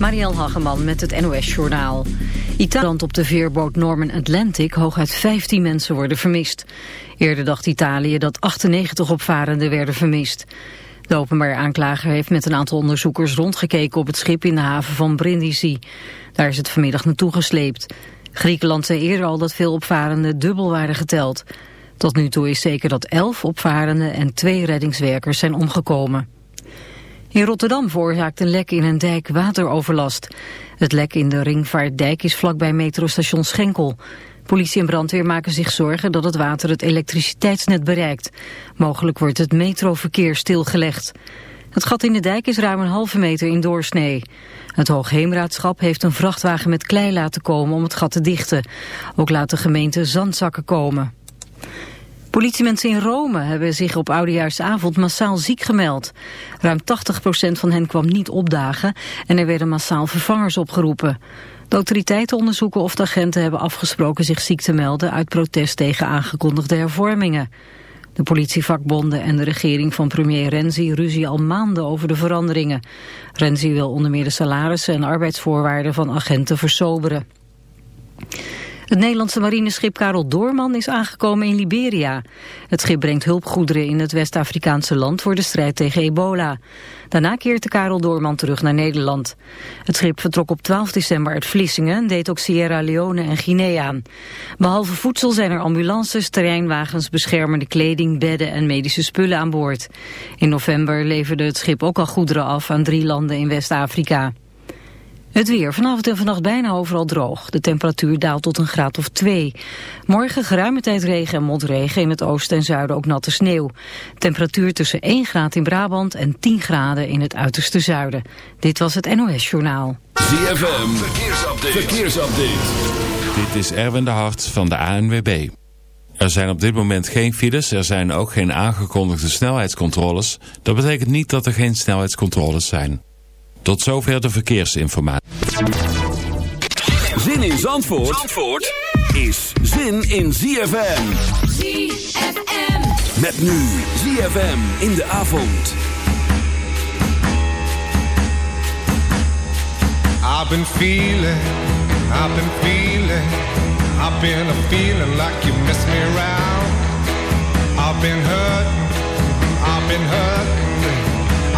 Marielle Hageman met het NOS Journaal. Italië op de veerboot Norman Atlantic hooguit 15 mensen worden vermist. Eerder dacht Italië dat 98 opvarenden werden vermist. De openbaar aanklager heeft met een aantal onderzoekers rondgekeken op het schip in de haven van Brindisi. Daar is het vanmiddag naartoe gesleept. Griekenland zei eerder al dat veel opvarenden dubbel waren geteld. Tot nu toe is zeker dat 11 opvarenden en twee reddingswerkers zijn omgekomen. In Rotterdam veroorzaakt een lek in een dijk wateroverlast. Het lek in de Ringvaartdijk is vlakbij metrostation Schenkel. Politie en brandweer maken zich zorgen dat het water het elektriciteitsnet bereikt. Mogelijk wordt het metroverkeer stilgelegd. Het gat in de dijk is ruim een halve meter in doorsnee. Het Hoogheemraadschap heeft een vrachtwagen met klei laten komen om het gat te dichten. Ook laat de gemeente zandzakken komen. Politiemensen in Rome hebben zich op oudejaarsavond massaal ziek gemeld. Ruim 80% van hen kwam niet opdagen en er werden massaal vervangers opgeroepen. De autoriteiten onderzoeken of de agenten hebben afgesproken zich ziek te melden uit protest tegen aangekondigde hervormingen. De politievakbonden en de regering van premier Renzi ruzie al maanden over de veranderingen. Renzi wil onder meer de salarissen en arbeidsvoorwaarden van agenten versoberen. Het Nederlandse marineschip Karel Doorman is aangekomen in Liberia. Het schip brengt hulpgoederen in het West-Afrikaanse land voor de strijd tegen ebola. Daarna keert de Karel Doorman terug naar Nederland. Het schip vertrok op 12 december uit Vlissingen en deed ook Sierra Leone en Guinea aan. Behalve voedsel zijn er ambulances, terreinwagens, beschermende kleding, bedden en medische spullen aan boord. In november leverde het schip ook al goederen af aan drie landen in West-Afrika. Het weer. Vanavond en vannacht bijna overal droog. De temperatuur daalt tot een graad of 2. Morgen geruime tijd regen en motregen. In het oosten en zuiden ook natte sneeuw. Temperatuur tussen 1 graad in Brabant en 10 graden in het uiterste zuiden. Dit was het NOS Journaal. ZFM. Verkeersupdate. Verkeersupdate. Dit is Erwin de Hart van de ANWB. Er zijn op dit moment geen files. Er zijn ook geen aangekondigde snelheidscontroles. Dat betekent niet dat er geen snelheidscontroles zijn. Tot zover de verkeersinformatie. Zin in Zandvoort, Zandvoort is zin in ZFM. ZFM. Met nu ZFM in de avond. I've been feeling, I've been feeling, I've been a feeling like you miss me around. I've been hurt, I've been hurt.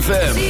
ZFM.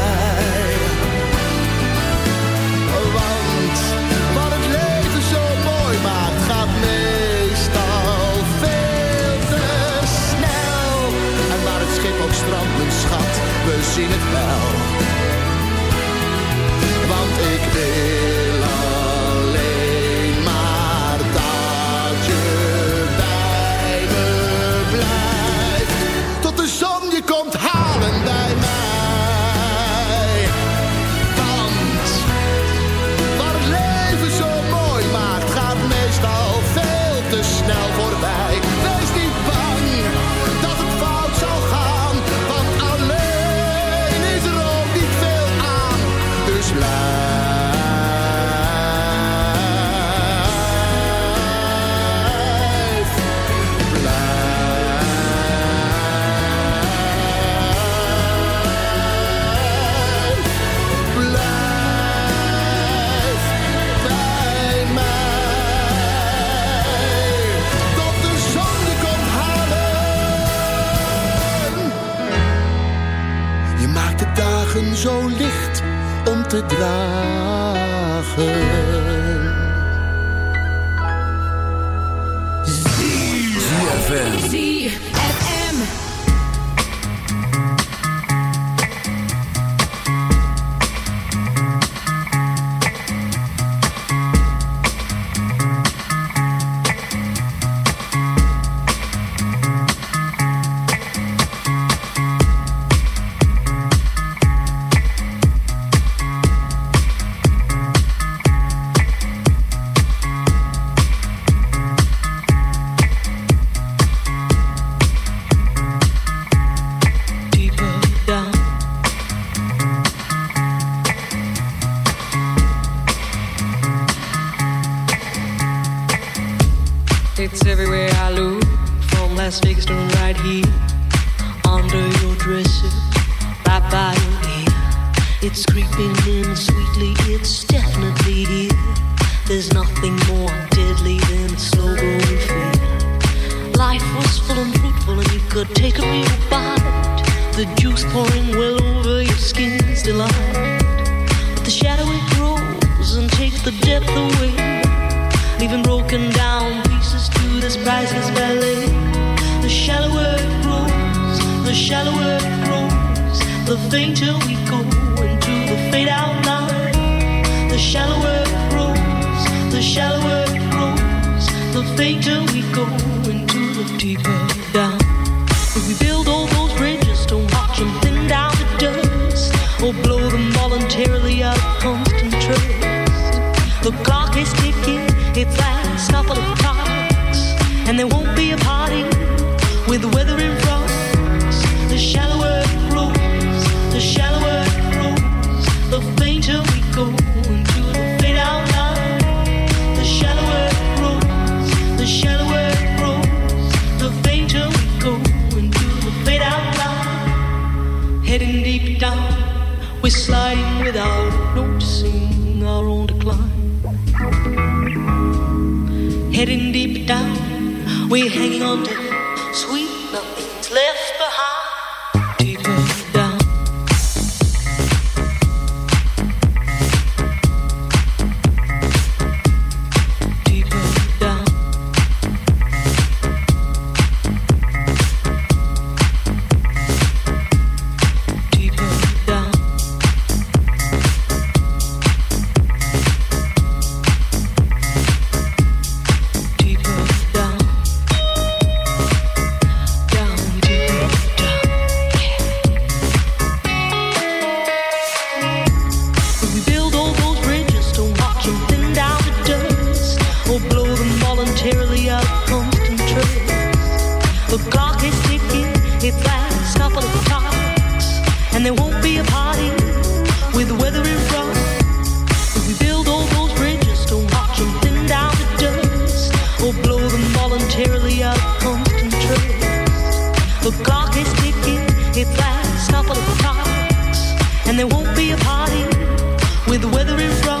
Strandt, mijn schat, we zien het wel. Want ik wil going to the deeper. couple of and there won't be a party with the weather in front.